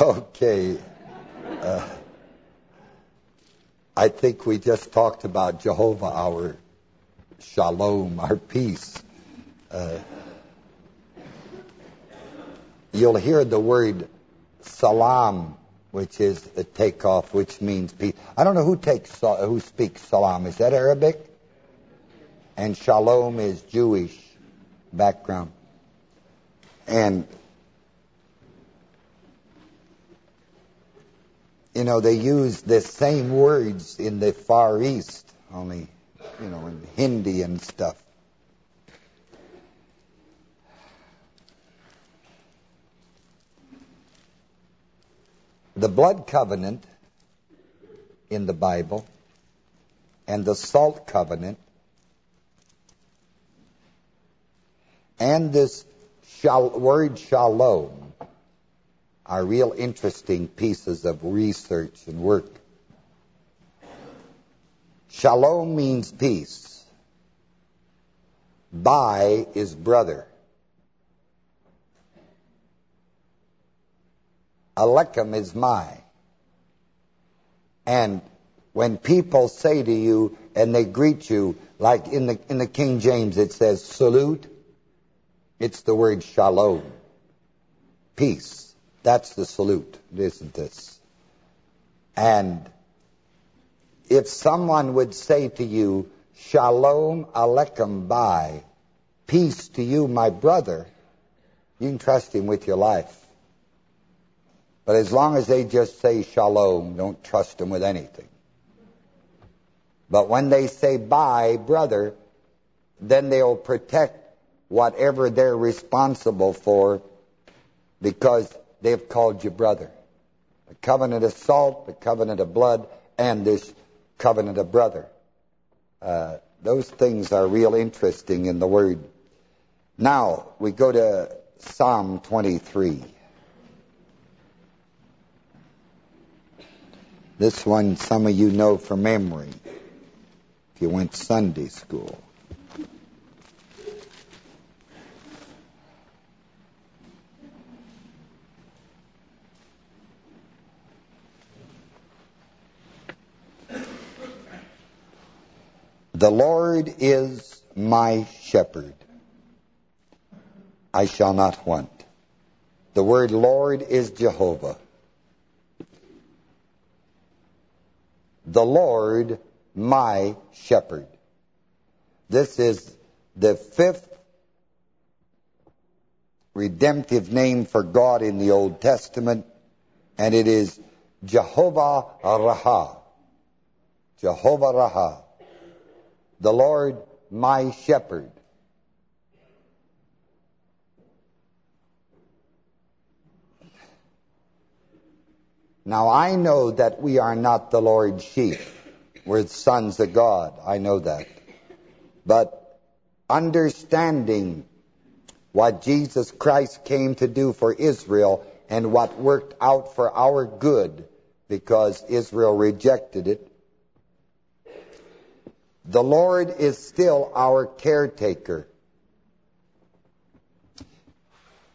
Okay. Uh, I think we just talked about Jehovah, our shalom, our peace. Uh, you'll hear the word salam, which is the takeoff, which means peace. I don't know who takes who speaks salam. Is that Arabic? And shalom is Jewish background. And you know, they use the same words in the Far East, only, you know, in Hindi and stuff. The blood covenant in the Bible and the salt covenant and this word shalom are real interesting pieces of research and work. Shalom means peace. Bai is brother. Aleichem is my. And when people say to you and they greet you, like in the in the King James it says salute, it's the word shalom, peace. That's the salute, isn't this? And if someone would say to you, Shalom Aleichem Bai, peace to you, my brother, you can trust him with your life. But as long as they just say Shalom, don't trust him with anything. But when they say bye, brother, then they'll protect whatever they're responsible for because they've called you brother. The covenant of salt, the covenant of blood, and this covenant of brother. Uh, those things are real interesting in the Word. Now, we go to Psalm 23. This one some of you know from memory, if you went Sunday school. The Lord is my shepherd. I shall not want. The word Lord is Jehovah. The Lord, my shepherd. This is the fifth redemptive name for God in the Old Testament, and it is Jehovah Raha. Jehovah Raha the Lord my shepherd. Now I know that we are not the Lord's sheep. We're sons of God. I know that. But understanding what Jesus Christ came to do for Israel and what worked out for our good because Israel rejected it, the Lord is still our caretaker.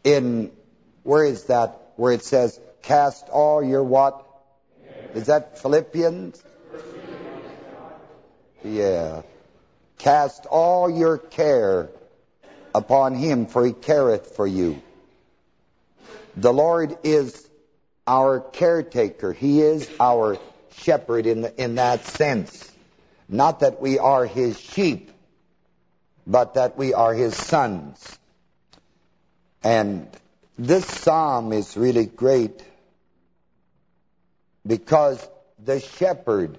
In, where is that? Where it says, cast all your what? Is that Philippians? Yeah. Cast all your care upon him, for he careth for you. The Lord is our caretaker. He is our shepherd in, the, in that sense. Not that we are his sheep, but that we are his sons. And this psalm is really great because the shepherd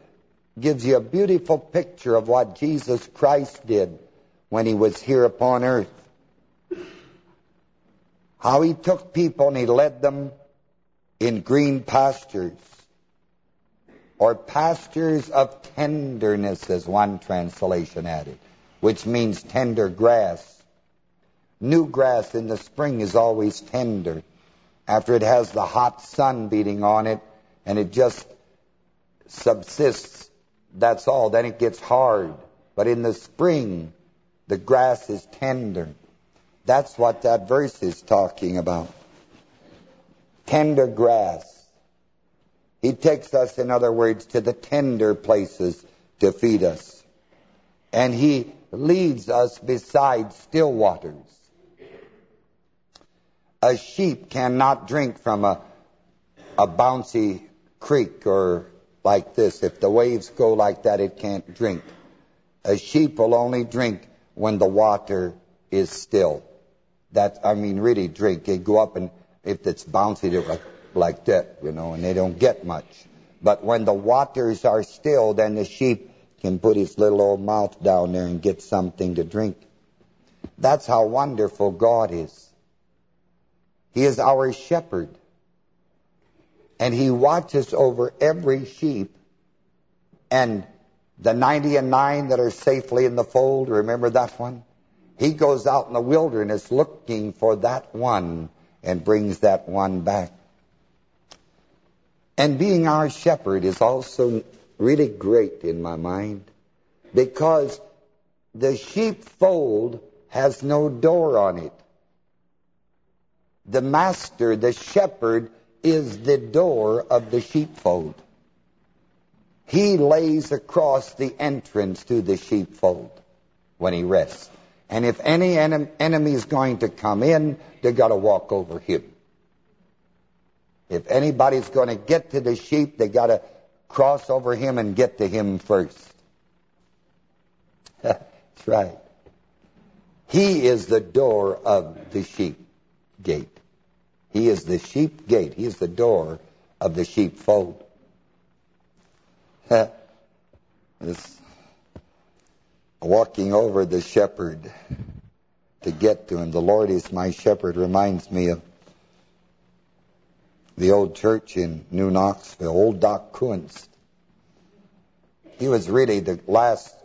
gives you a beautiful picture of what Jesus Christ did when he was here upon earth. How he took people and he led them in green pastures or pastures of tenderness, as one translation added, which means tender grass. New grass in the spring is always tender. After it has the hot sun beating on it, and it just subsists, that's all. Then it gets hard. But in the spring, the grass is tender. That's what that verse is talking about. Tender grass He takes us, in other words, to the tender places to feed us. And he leads us beside still waters. A sheep cannot drink from a, a bouncy creek or like this. If the waves go like that, it can't drink. A sheep will only drink when the water is still. That I mean, really drink. They go up and if it's bouncy, they're like, that, you know, and they don't get much. But when the waters are still, then the sheep can put his little old mouth down there and get something to drink. That's how wonderful God is. He is our shepherd. And he watches over every sheep. And the 90 and 9 that are safely in the fold, remember that one? He goes out in the wilderness looking for that one and brings that one back. And being our shepherd is also really great in my mind because the sheepfold has no door on it. The master, the shepherd, is the door of the sheepfold. He lays across the entrance to the sheepfold when he rests. And if any enemy is going to come in, they've got to walk over him. If anybody's going to get to the sheep, they got to cross over him and get to him first. That's right. He is the door of the sheep gate. He is the sheep gate. He is the door of the sheepfold. this walking over the shepherd to get to him. The Lord is my shepherd reminds me of the old church in New Knoxville, old Doc Kunst. He was really the last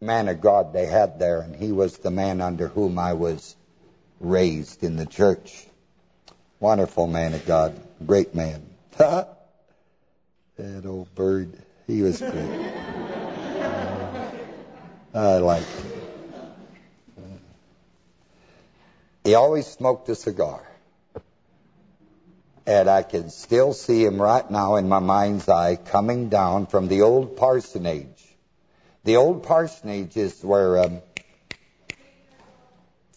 man of God they had there, and he was the man under whom I was raised in the church. Wonderful man of God, great man. that old bird, he was great. I liked him. He always smoked a cigar. And I can still see him right now in my mind's eye coming down from the old parsonage. The old parsonage is where um,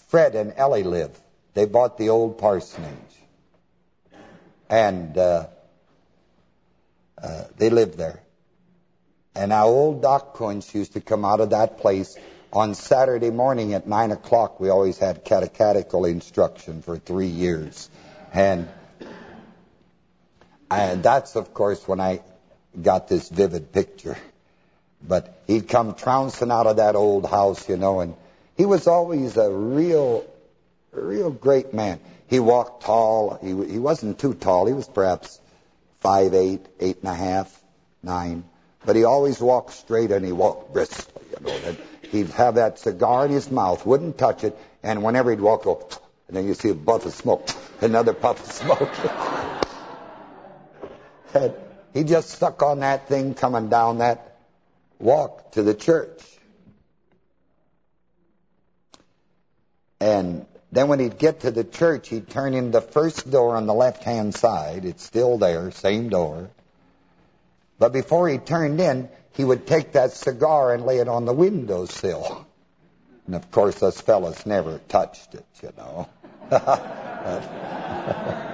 Fred and Ellie live. They bought the old parsonage. And uh, uh, they lived there. And our old Doc Kunz used to come out of that place on Saturday morning at 9 o'clock. We always had catechetical instruction for three years. And and that's, of course, when I got this vivid picture. But he'd come trouncing out of that old house, you know, and he was always a real, real great man. He walked tall. He he wasn't too tall. He was perhaps five eight, eight and a half, nine. But he always walked straight and he walked briskly, you know. And he'd have that cigar in his mouth, wouldn't touch it, and whenever he'd walk, go, and then you see a puff of smoke, another puff of smoke. he just stuck on that thing coming down that walk to the church. And then when he'd get to the church, he'd turn in the first door on the left-hand side. It's still there, same door. But before he turned in, he would take that cigar and lay it on the windowsill. And of course, us fellas never touched it, you know.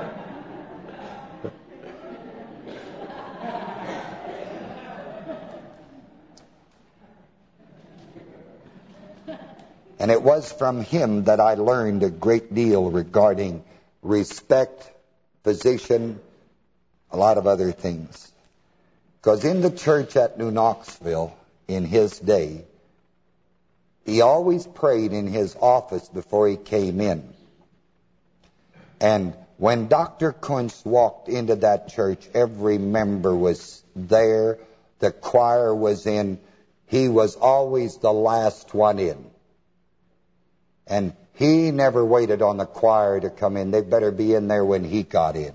And it was from him that I learned a great deal regarding respect, position, a lot of other things. Because in the church at New Knoxville, in his day, he always prayed in his office before he came in. And when Dr. Kunz walked into that church, every member was there. The choir was in. He was always the last one in. And he never waited on the choir to come in. They better be in there when he got in.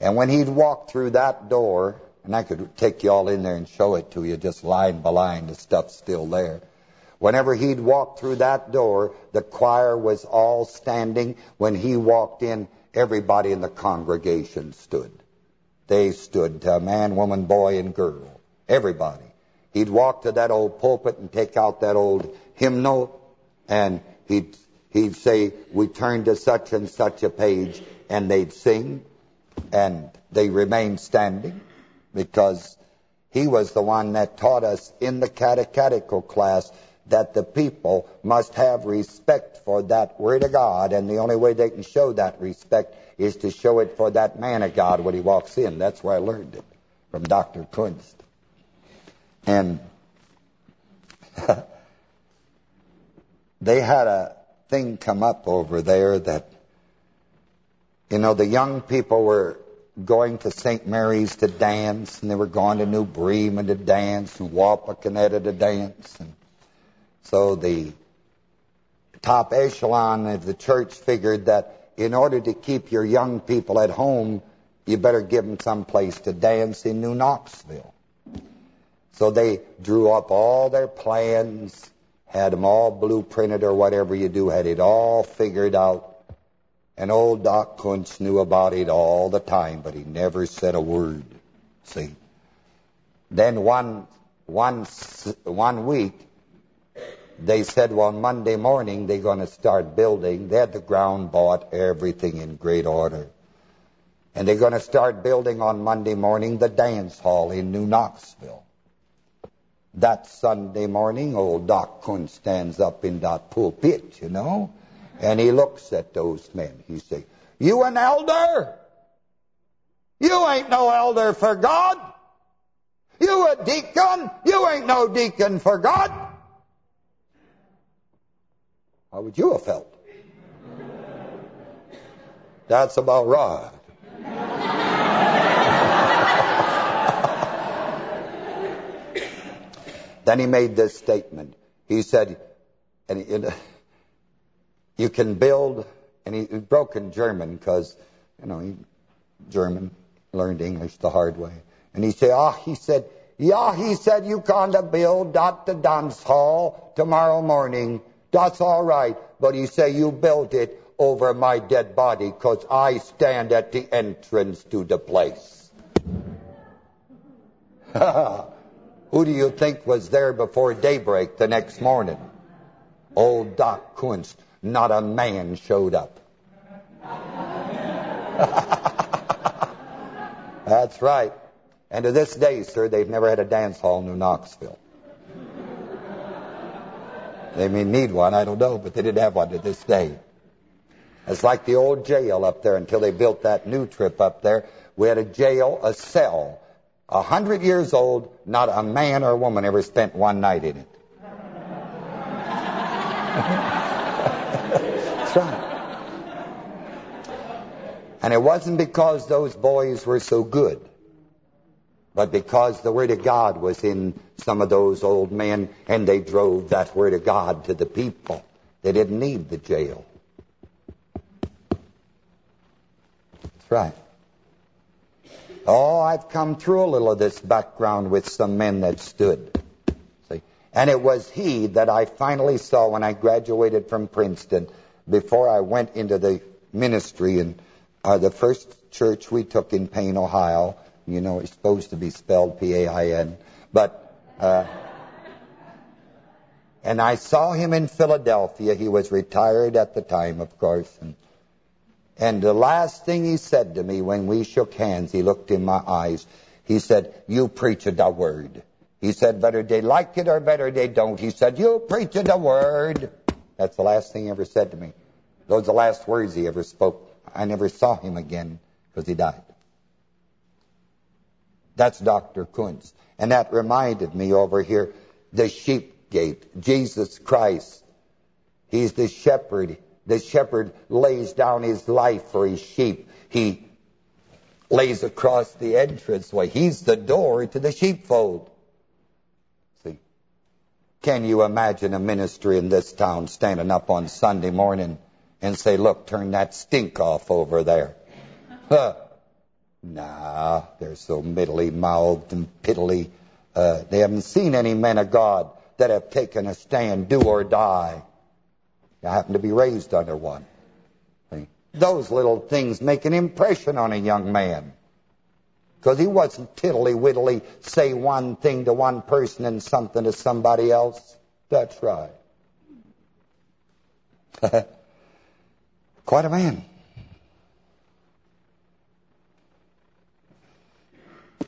And when he'd walk through that door, and I could take you all in there and show it to you, just line by line, the stuff's still there. Whenever he'd walk through that door, the choir was all standing. When he walked in, everybody in the congregation stood they stood to a man, woman, boy, and girl. Everybody. He'd walk to that old pulpit and take out that old hymnal, and he'd he'd say, we turn to such and such a page, and they'd sing, and they remained standing, because he was the one that taught us in the catechetical class that the people must have respect for that Word of God, and the only way they can show that respect is to show it for that man of God when he walks in. That's where I learned it, from Dr. Kunst. And they had a thing come up over there that, you know, the young people were going to St. Mary's to dance, and they were going to New Bremen to dance, and Wapakoneta to dance. And so the top echelon of the church figured that in order to keep your young people at home, you better give them some place to dance in New Knoxville. So they drew up all their plans, had them all blueprinted or whatever you do, had it all figured out. And old Doc Kuntz knew about it all the time, but he never said a word. See? Then one, one, one week, they said, well, Monday morning they're going to start building. They had the ground bought, everything in great order. And they're going to start building on Monday morning the dance hall in New Knoxville. That Sunday morning, old Doc Kuhn stands up in that pulpit, you know, and he looks at those men. He say, you an elder? You ain't no elder for God. You a deacon? You ain't no deacon for God. How would you have felt? That's about right. Then he made this statement. He said, you can build, and he, broke in German because, you know, he German, learned English the hard way. And he said, ah, he said, yeah, he said, you can build at the dance hall tomorrow morning that's all right. But he say, you built it over my dead body because I stand at the entrance to the place. Who do you think was there before daybreak the next morning? Old Doc Kunst. Not a man showed up. That's right. And to this day, sir, they've never had a dance hall in New Knoxville. They may need one, I don't know, but they didn't have one to this day. It's like the old jail up there until they built that new trip up there. We had a jail, a cell, a hundred years old, not a man or a woman ever spent one night in it. That's right. And it wasn't because those boys were so good but because the Word of God was in some of those old men, and they drove that Word of God to the people. They didn't need the jail. That's right. Oh, I've come through a little of this background with some men that stood. See? And it was he that I finally saw when I graduated from Princeton, before I went into the ministry in uh, the first church we took in Payne, Ohio, you know, it's supposed to be spelled P-A-I-N. But, uh, and I saw him in Philadelphia. He was retired at the time, of course. And, and the last thing he said to me when we shook hands, he looked in my eyes. He said, you preach the word. He said, better they like it or better they don't. He said, you preach the word. That's the last thing he ever said to me. Those are the last words he ever spoke. I never saw him again because he died. That's Dr. Kunz. And that reminded me over here, the sheep gate, Jesus Christ. He's the shepherd. The shepherd lays down his life for his sheep. He lays across the entranceway. He's the door to the sheepfold. See, can you imagine a ministry in this town standing up on Sunday morning and say, look, turn that stink off over there. Huh. Nah, they're so middly-mouthed and piddly. Uh, they haven't seen any men of God that have taken a stand, do or die. I happen to be raised under one. See? Those little things make an impression on a young man. Because he wasn't tiddly-widdly, say one thing to one person and something to somebody else. That's right. Quite a man.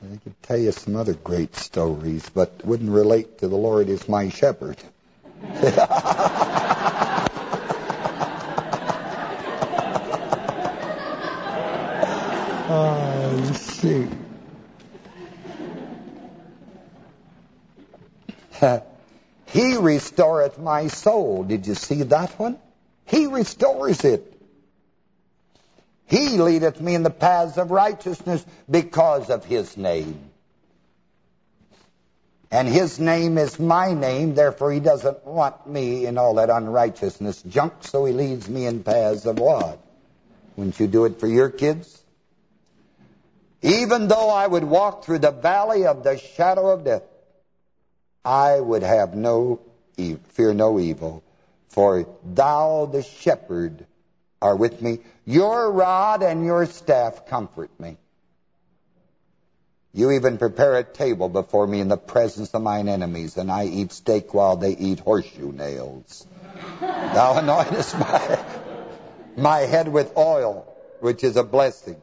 I could tell you some other great stories, but wouldn't relate to the Lord is my shepherd. oh, see. he restoreth my soul. Did you see that one? He restores it. He leadeth me in the paths of righteousness because of his name. And his name is my name, therefore he doesn't want me in all that unrighteousness junk, so he leads me in paths of what? Wouldn't you do it for your kids? Even though I would walk through the valley of the shadow of death, I would have no fear no evil, for thou the shepherd are with me. Your rod and your staff comfort me. You even prepare a table before me in the presence of mine enemies, and I eat steak while they eat horseshoe nails. Thou anointest my, my head with oil, which is a blessing.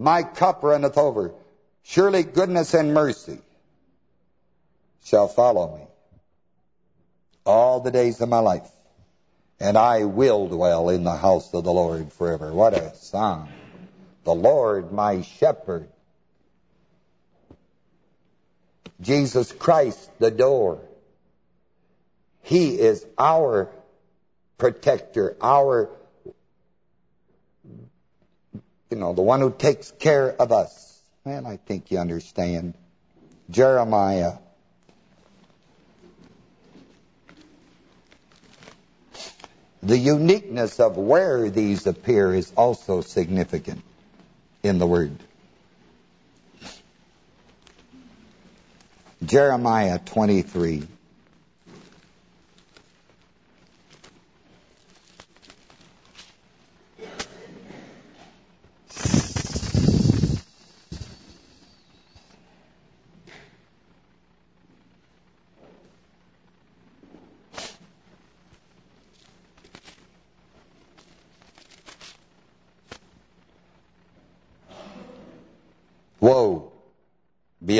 My cup runneth over. Surely goodness and mercy shall follow me all the days of my life and I will dwell in the house of the Lord forever. What a song. The Lord, my shepherd. Jesus Christ, the door. He is our protector, our, you know, the one who takes care of us. Well, I think you understand. Jeremiah The uniqueness of where these appear is also significant in the Word. Jeremiah 23.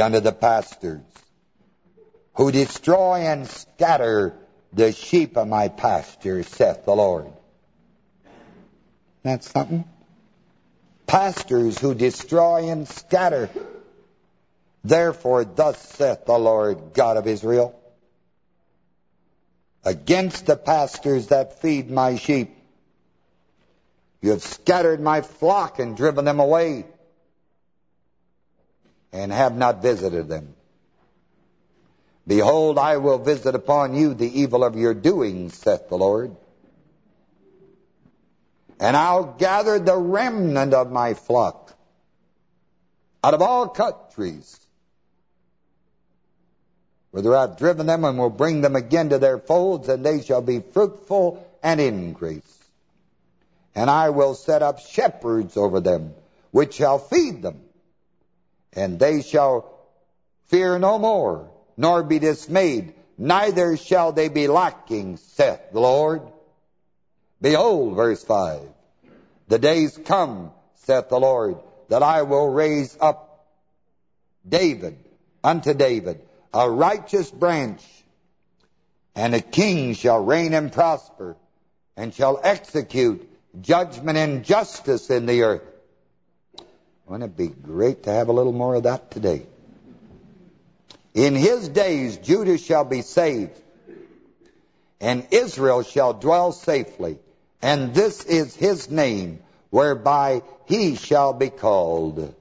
Unto the pastors who destroy and scatter the sheep of my pasture, saith the Lord. That's something. Pastors who destroy and scatter. Therefore, thus saith the Lord God of Israel, against the pastors that feed my sheep. You have scattered my flock and driven them away and have not visited them. Behold, I will visit upon you the evil of your doings, saith the Lord. And I'll gather the remnant of my flock out of all countries, whither I've driven them, and will bring them again to their folds, and they shall be fruitful and increase. And I will set up shepherds over them, which shall feed them and they shall fear no more, nor be dismayed, neither shall they be lacking, saith the Lord. Behold, verse 5, the days come, saith the Lord, that I will raise up David unto David, a righteous branch, and a king shall reign and prosper, and shall execute judgment and justice in the earth. Wouldn't it be great to have a little more of that today? In his days Judah shall be saved, and Israel shall dwell safely. And this is his name, whereby he shall be called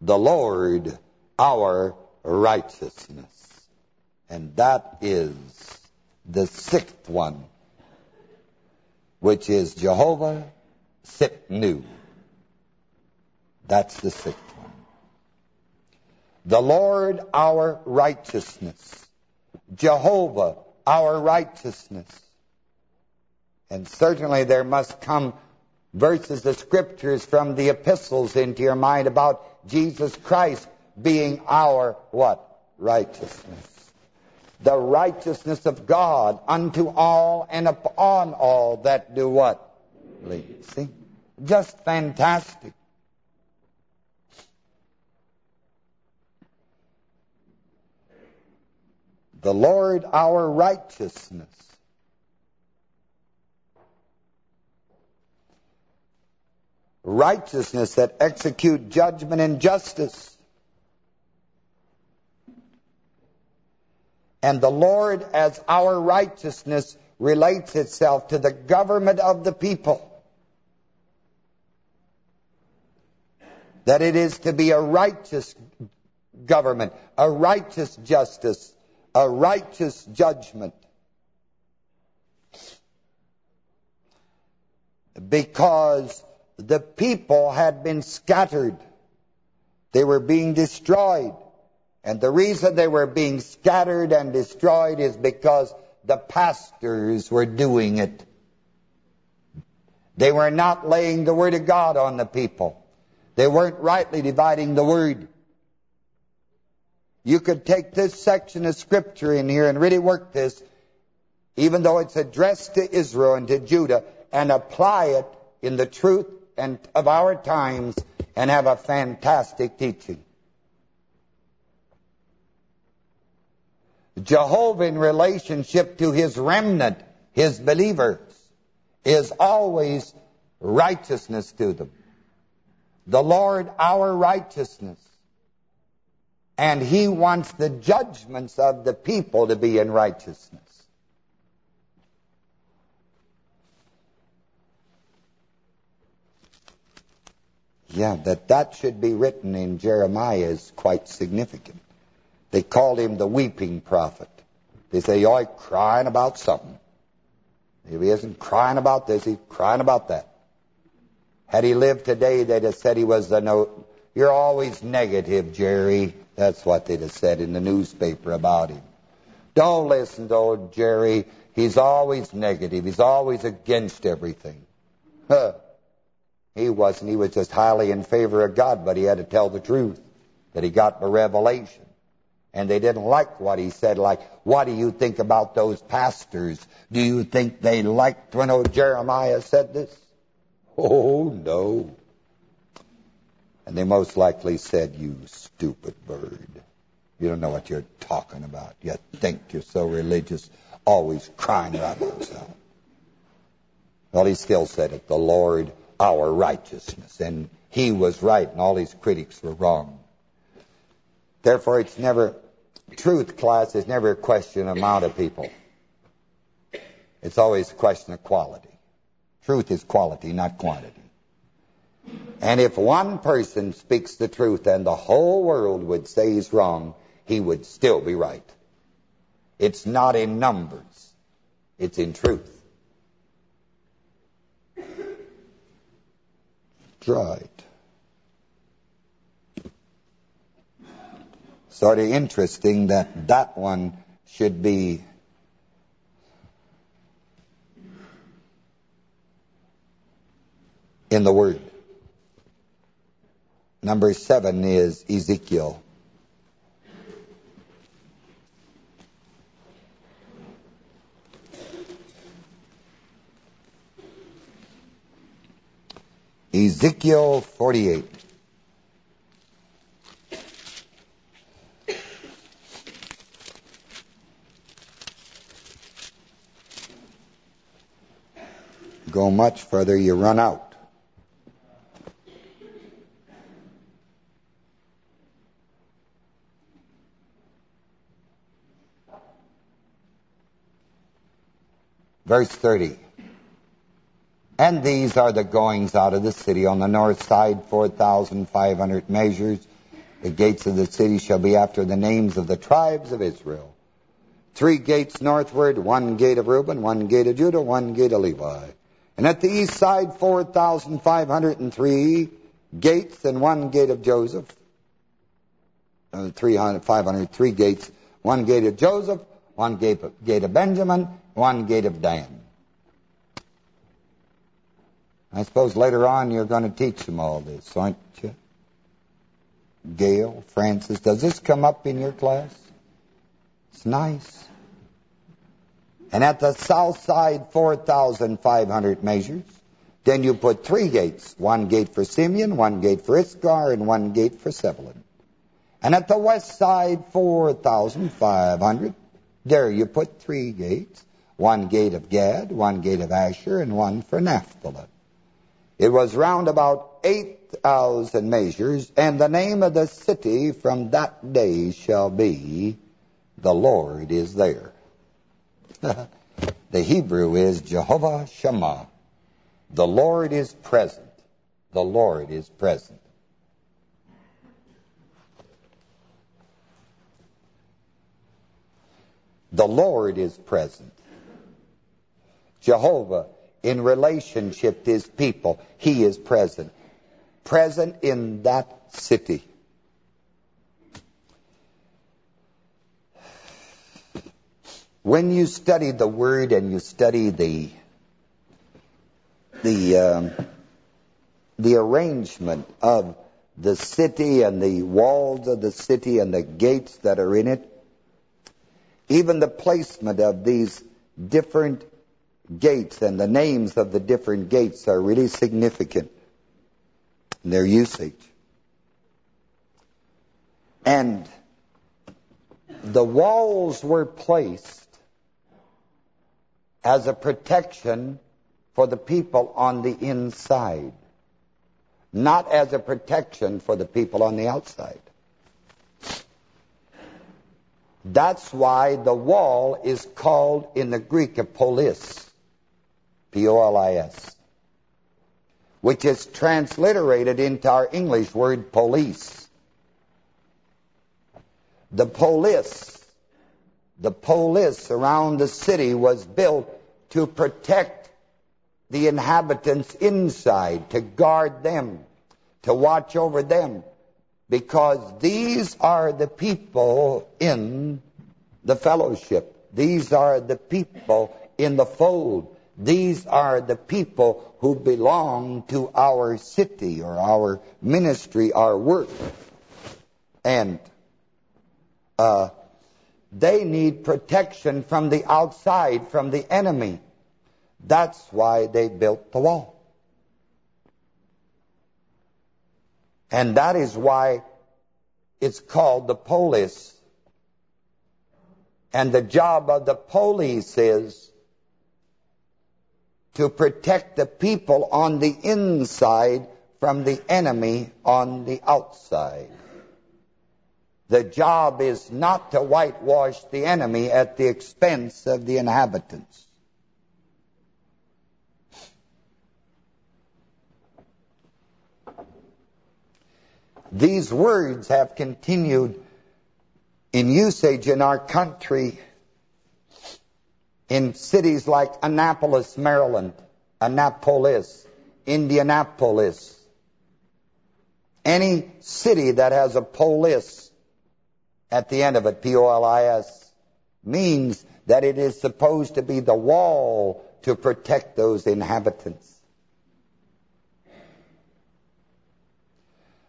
the Lord our righteousness. And that is the sixth one, which is Jehovah Tsidkenu. That's the sixth one. The Lord our righteousness. Jehovah our righteousness. And certainly there must come verses of scriptures from the epistles into your mind about Jesus Christ being our what? Righteousness. The righteousness of God unto all and upon all that do what? See? Just fantastic. The Lord our righteousness. Righteousness that execute judgment and justice. And the Lord as our righteousness relates itself to the government of the people. That it is to be a righteous government, a righteous justice, a righteous judgment. Because the people had been scattered. They were being destroyed. And the reason they were being scattered and destroyed is because the pastors were doing it. They were not laying the word of God on the people. They weren't rightly dividing the word. You could take this section of Scripture in here and really work this, even though it's addressed to Israel and to Judah, and apply it in the truth and of our times and have a fantastic teaching. Jehovah in relationship to his remnant, his believers, is always righteousness to them. The Lord our righteousness. And he wants the judgments of the people to be in righteousness. Yeah, that that should be written in Jeremiah is quite significant. They called him the weeping prophet. They say, oh, he's crying about something. If he isn't crying about this, he's crying about that. Had he lived today, they'd have said he was the no. You're always negative, Jerry. That's what they'd have said in the newspaper about him. Don't listen to old Jerry. He's always negative. He's always against everything. Huh. He wasn't. He was just highly in favor of God, but he had to tell the truth that he got the revelation. And they didn't like what he said, like, what do you think about those pastors? Do you think they liked when old Jeremiah said this? Oh, no. And they most likely said, you stupid bird. You don't know what you're talking about. You think you're so religious, always crying about yourself. Well, he still said it, the Lord our righteousness. And he was right, and all his critics were wrong. Therefore, it's never, truth class is never a question of amount of people. It's always a question of quality. Truth is quality, not quantity. And if one person speaks the truth and the whole world would say he's wrong, he would still be right. It's not in numbers. It's in truth. Right. sort of interesting that that one should be in the Word. Number seven is Ezekiel. Ezekiel 48. Go much further, you run out. Verse 30. And these are the goings out of the city. On the north side, 4,500 measures. The gates of the city shall be after the names of the tribes of Israel. Three gates northward, one gate of Reuben, one gate of Judah, one gate of Levi. And at the east side, 4,503 gates and one gate of Joseph. Uh, 300, 503 gates, one gate of Joseph, one gate of, gate of Benjamin, one gate of Dan. I suppose later on you're going to teach them all this, aren't you? Gail, Francis, does this come up in your class? It's nice. And at the south side, 4,500 measures. Then you put three gates, one gate for Simeon, one gate for Issachar, and one gate for Zebulun. And at the west side, 4,500. There you put three gates, one gate of Gad, one gate of Asher, and one for Naphtali. It was round about 8,000 measures, and the name of the city from that day shall be, the Lord is there. the Hebrew is Jehovah Shammah. The Lord is present. The Lord is present. The Lord is present. Jehovah, in relationship to his people, he is present. Present in that city. When you study the word and you study the the um, the arrangement of the city and the walls of the city and the gates that are in it, even the placement of these different gates and the names of the different gates are really significant in their usage. And the walls were placed as a protection for the people on the inside, not as a protection for the people on the outside. That's why the wall is called in the Greek a polis, P-O-L-I-S, which is transliterated into our English word police. The police, the police around the city was built to protect the inhabitants inside, to guard them, to watch over them, because these are the people in the fellowship. These are the people in the fold. These are the people who belong to our city or our ministry, our work. And uh, they need protection from the outside, from the enemy. That's why they built the wall. And that is why it's called the police. And the job of the police is to protect the people on the inside from the enemy on the outside. The job is not to whitewash the enemy at the expense of the inhabitants. These words have continued in usage in our country in cities like Annapolis, Maryland, Annapolis, Indianapolis. Any city that has a polis at the end of it, P-O-L-I-S, means that it is supposed to be the wall to protect those inhabitants.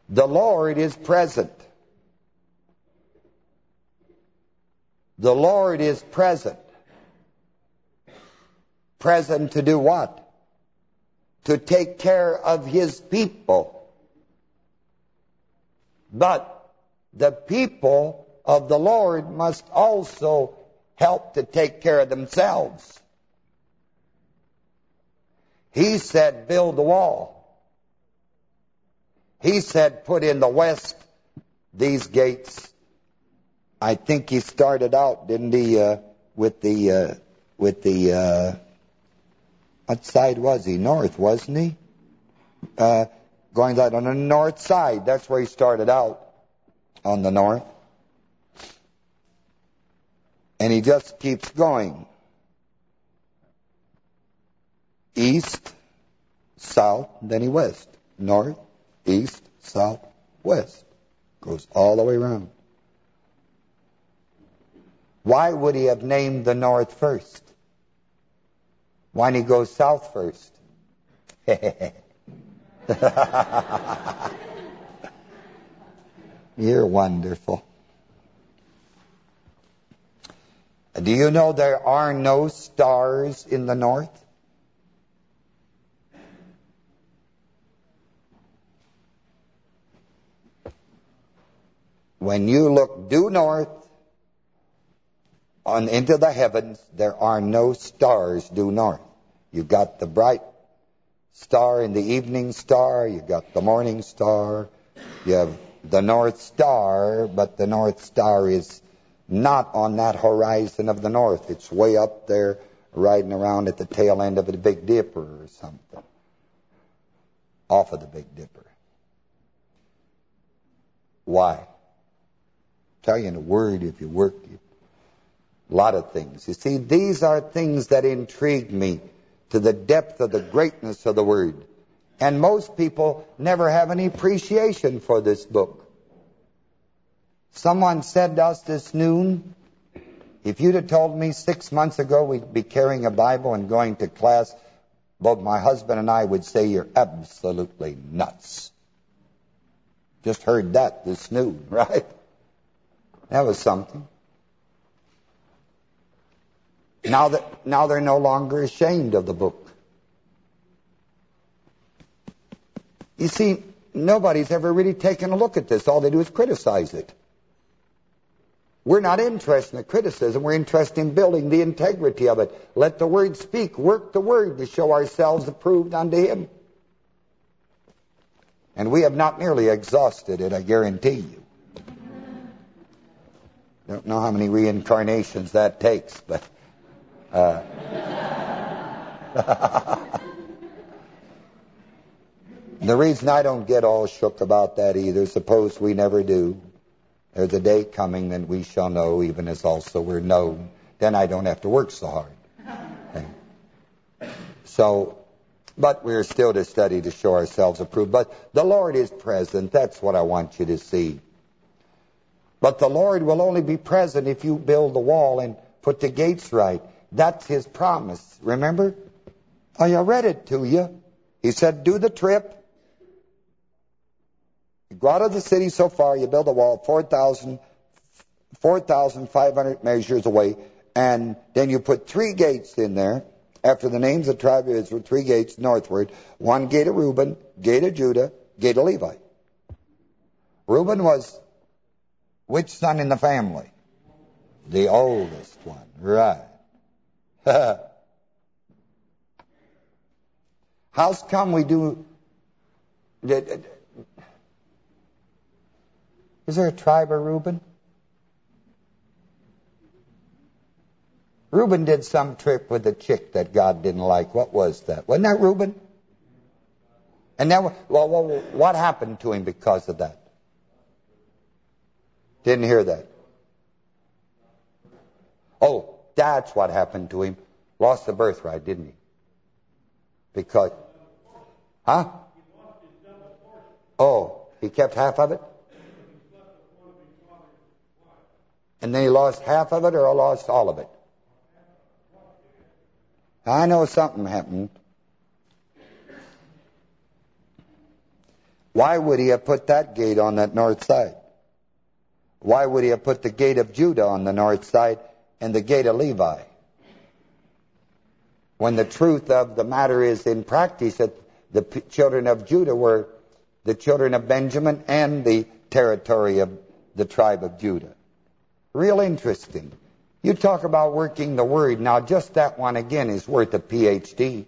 The Lord is present. The Lord is present. Present to do what? To take care of His people. But the people of the Lord must also help to take care of themselves. He said, build the wall. He said, put in the west these gates. I think he started out, didn't he, uh, with the, uh, with the, uh, what side was he? North, wasn't he? Uh, going out on the north side. That's where he started out, on the north. And he just keeps going. East, south, then he west. North, east, south, west. Goes all the way around. Why would he have named the north first? Why didn't he go south first? You're wonderful. Do you know there are no stars in the north? When you look due north on into the heavens, there are no stars due north. You've got the bright star in the evening star, you've got the morning star, you have the North Star, but the North Star is not on that horizon of the north. It's way up there, riding around at the tail end of the Big Dipper or something. Off of the Big Dipper. Why? Tell you in a word if you work. A lot of things. You see, these are things that intrigue me to the depth of the greatness of the Word. And most people never have any appreciation for this book. Someone said to us this noon, if you'd have told me six months ago we'd be carrying a Bible and going to class, both my husband and I would say you're absolutely nuts. Just heard that this noon, right? That was something. Now that now they're no longer ashamed of the book. You see, nobody's ever really taken a look at this. All they do is criticize it. We're not interested in the criticism. We're interested in building the integrity of it. Let the Word speak. Work the Word to show ourselves approved unto Him. And we have not nearly exhausted it, I guarantee you. I Don't know how many reincarnations that takes, but... Uh, The reason I don't get all shook about that either, suppose we never do, there's a day coming that we shall know, even as also we're known. Then I don't have to work so hard. Okay. So, but we're still to study to show ourselves approved. But the Lord is present. That's what I want you to see. But the Lord will only be present if you build the wall and put the gates right. That's His promise. Remember? Oh, I read it to you. He said, do the trip. You go out of the city so far, you build a wall 4,500 4, measures away, and then you put three gates in there, after the names of the tribe of Israel, three gates northward, one gate of Reuben, gate of Judah, gate of Levi. Reuben was which son in the family? The oldest one, right. How's come we do... Is there a tribe of Reuben? Reuben did some trip with a chick that God didn't like. What was that? Wasn't that Reuben? And then, well, what happened to him because of that? Didn't hear that. Oh, that's what happened to him. Lost the birthright, didn't he? Because, huh? Oh, he kept half of it? And then he lost half of it or lost all of it? I know something happened. Why would he have put that gate on that north side? Why would he have put the gate of Judah on the north side and the gate of Levi? When the truth of the matter is in practice that the children of Judah were the children of Benjamin and the territory of the tribe of Judah. Real interesting. You talk about working the Word. Now, just that one, again, is worth a Ph.D.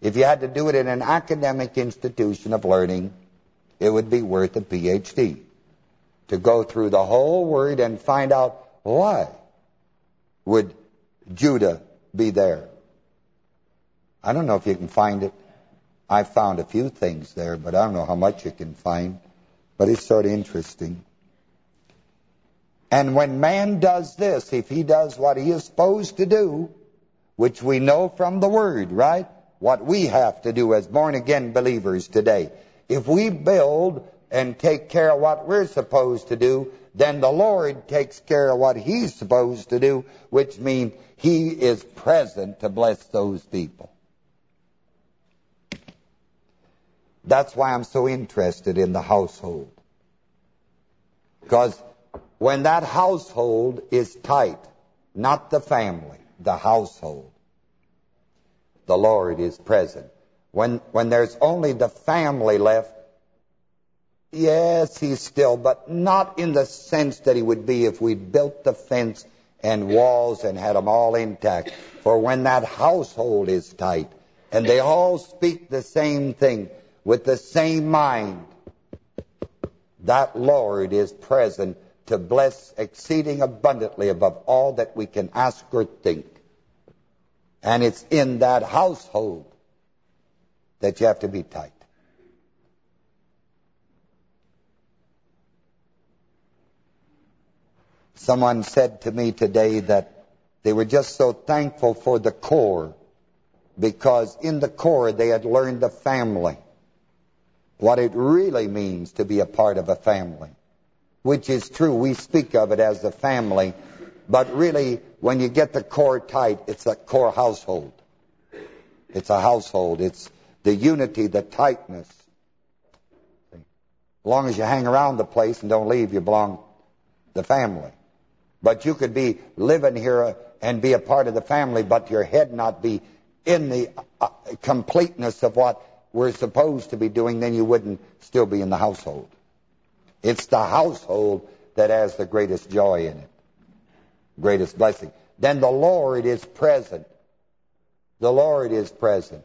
If you had to do it in an academic institution of learning, it would be worth a Ph.D. To go through the whole Word and find out why would Judah be there. I don't know if you can find it. I found a few things there, but I don't know how much you can find. But it's sort of interesting. And when man does this, if he does what he is supposed to do, which we know from the Word, right? What we have to do as born-again believers today. If we build and take care of what we're supposed to do, then the Lord takes care of what He's supposed to do, which means He is present to bless those people. That's why I'm so interested in the household. Because when that household is tight, not the family, the household, the Lord is present. When when there's only the family left, yes, he's still, but not in the sense that he would be if we built the fence and walls and had them all intact. For when that household is tight, and they all speak the same thing with the same mind, that Lord is present to bless exceeding abundantly above all that we can ask or think. And it's in that household that you have to be tight. Someone said to me today that they were just so thankful for the core because in the core they had learned the family, what it really means to be a part of a family, which is true. We speak of it as a family, but really when you get the core tight, it's a core household. It's a household. It's the unity, the tightness. As long as you hang around the place and don't leave, you belong the family. But you could be living here and be a part of the family, but your head not be in the uh, completeness of what we're supposed to be doing, then you wouldn't still be in the household. It's the household that has the greatest joy in it, greatest blessing. Then the Lord is present. The Lord is present.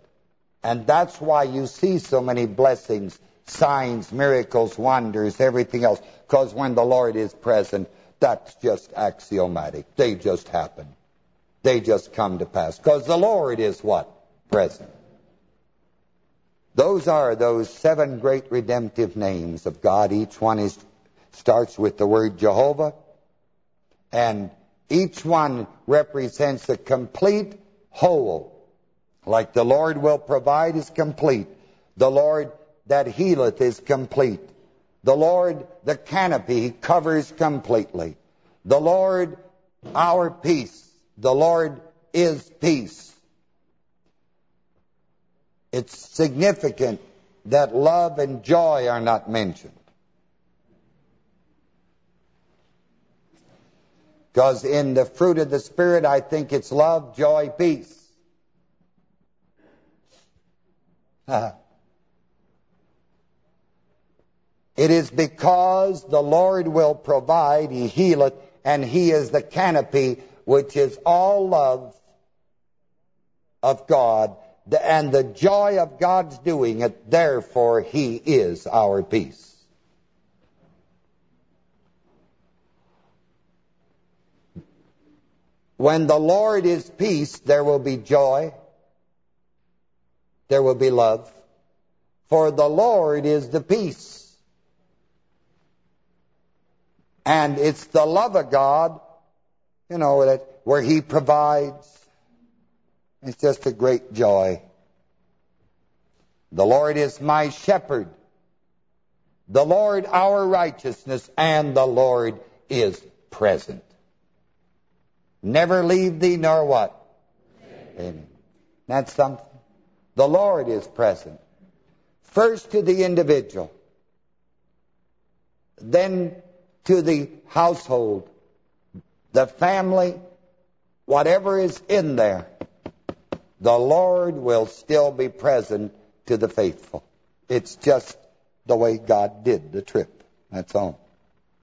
And that's why you see so many blessings, signs, miracles, wonders, everything else. Because when the Lord is present, that's just axiomatic. They just happen. They just come to pass. Because the Lord is what? Present. Those are those seven great redemptive names of God. Each one is starts with the word Jehovah. And each one represents a complete whole. Like the Lord will provide is complete. The Lord that healeth is complete. The Lord, the canopy, covers completely. The Lord, our peace. The Lord is peace. It's significant that love and joy are not mentioned. Because in the fruit of the Spirit, I think it's love, joy, peace. It is because the Lord will provide, He healeth, and He is the canopy, which is all love of God, and the joy of God's doing it, therefore He is our peace. When the Lord is peace, there will be joy, there will be love, for the Lord is the peace. And it's the love of God, you know, that where He provides. It's just a great joy. The Lord is my shepherd. The Lord our righteousness, and the Lord is present. Never leave thee nor what? Amen. That's something. The Lord is present. First to the individual. Then to the household, the family, whatever is in there, the Lord will still be present to the faithful. It's just the way God did the trip. That's all.